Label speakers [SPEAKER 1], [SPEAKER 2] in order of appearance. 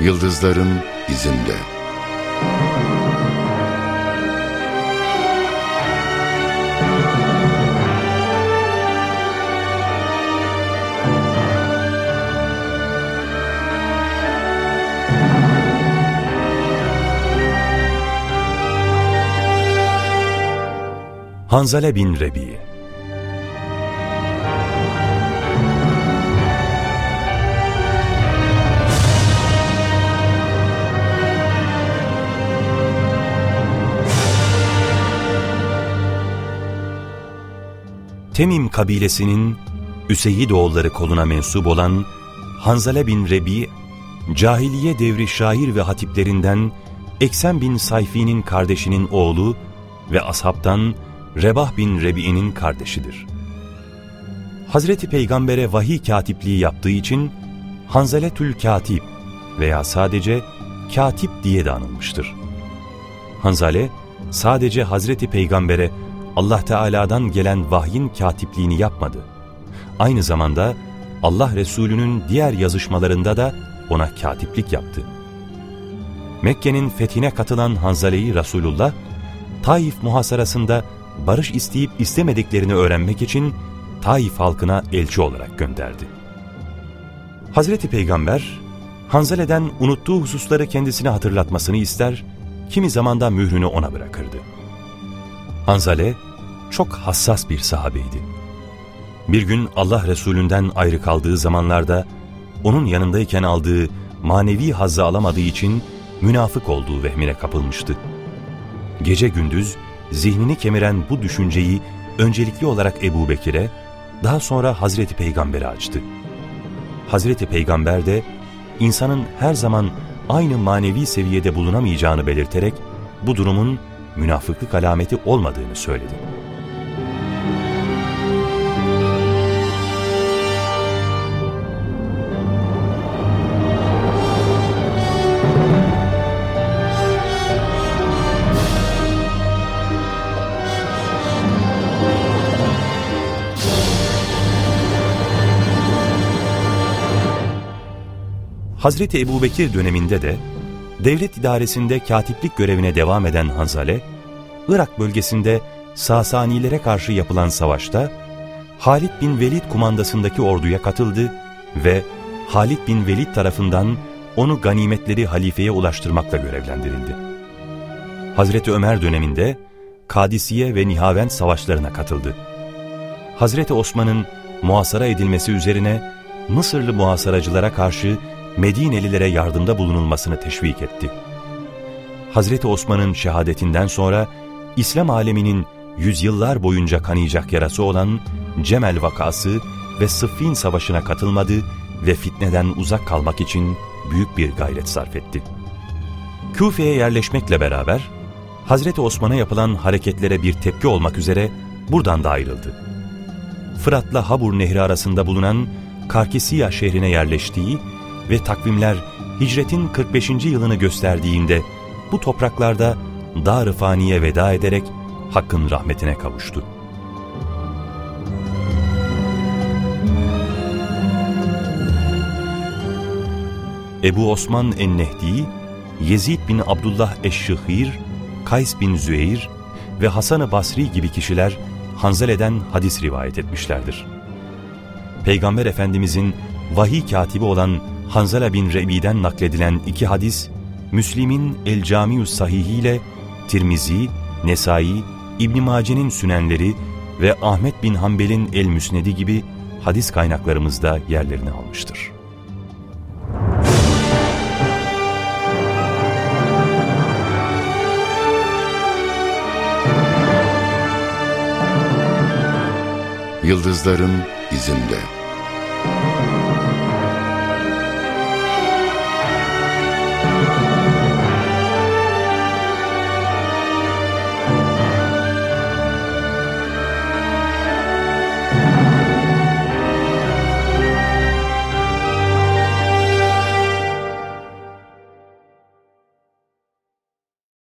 [SPEAKER 1] Yıldızların izinde.
[SPEAKER 2] Hanzale bin Rebi Temim kabilesinin Üseyid oğulları koluna mensup olan Hanzale bin Rebi, cahiliye devri şair ve hatiplerinden Eksen bin Sayfi'nin kardeşinin oğlu ve ashabtan Rebah bin Rebi'nin kardeşidir. Hazreti Peygamber'e vahiy katipliği yaptığı için Hanzaletül Katip veya sadece Katip diye de anılmıştır. Hanzale, sadece Hazreti Peygamber'e Allah Teala'dan gelen vahyin katipliğini yapmadı. Aynı zamanda Allah Resulü'nün diğer yazışmalarında da ona katiplik yaptı. Mekke'nin fethine katılan Hanzale'yi Resulullah, Taif muhasarasında barış isteyip istemediklerini öğrenmek için Taif halkına elçi olarak gönderdi. Hazreti Peygamber, Hanzale'den unuttuğu hususları kendisine hatırlatmasını ister, kimi zamanda mührünü ona bırakırdı. Hanzale, çok hassas bir sahabeydi. Bir gün Allah Resulünden ayrı kaldığı zamanlarda, onun yanındayken aldığı manevi hazzı alamadığı için münafık olduğu vehmine kapılmıştı. Gece gündüz zihnini kemiren bu düşünceyi öncelikli olarak Ebu Bekir'e, daha sonra Hazreti Peygamber'e açtı. Hazreti Peygamber de insanın her zaman aynı manevi seviyede bulunamayacağını belirterek bu durumun münafıklık alameti olmadığını söyledi. Hazreti Ebubekir döneminde de devlet idaresinde katiplik görevine devam eden Hanzale, Irak bölgesinde Sasanilere karşı yapılan savaşta Halid bin Velid kumandasındaki orduya katıldı ve Halid bin Velid tarafından onu ganimetleri halifeye ulaştırmakla görevlendirildi. Hazreti Ömer döneminde Kadisiye ve Nihavend savaşlarına katıldı. Hazreti Osman'ın muhasara edilmesi üzerine Mısırlı muhasaracılara karşı Medinelilere yardımda bulunulmasını teşvik etti. Hazreti Osman'ın şehadetinden sonra İslam aleminin yüzyıllar boyunca kanayacak yarası olan Cemel vakası ve Sıffin savaşına katılmadı ve fitneden uzak kalmak için büyük bir gayret sarf etti. Küfe'ye yerleşmekle beraber Hazreti Osman'a yapılan hareketlere bir tepki olmak üzere buradan da ayrıldı. Fırat'la Habur Nehri arasında bulunan Karkisiya şehrine yerleştiği ve takvimler hicretin 45. yılını gösterdiğinde bu topraklarda Dar-ı Fani'ye veda ederek Hakk'ın rahmetine kavuştu. Ebu Osman en-Nehdi, Yezid bin Abdullah eş-Şıhir, Kays bin Züeyr ve Hasan-ı Basri gibi kişiler Hanzele'den hadis rivayet etmişlerdir. Peygamber Efendimizin vahiy katibi olan Hanzala bin Rebi'den nakledilen iki hadis, Müslim'in El Camius Sahihi ile Tirmizi, Nesai, İbn Mace'nin Sünenleri ve Ahmet bin Hanbel'in El Müsnedi gibi hadis kaynaklarımızda yerlerini almıştır.
[SPEAKER 1] Yıldızların izinde.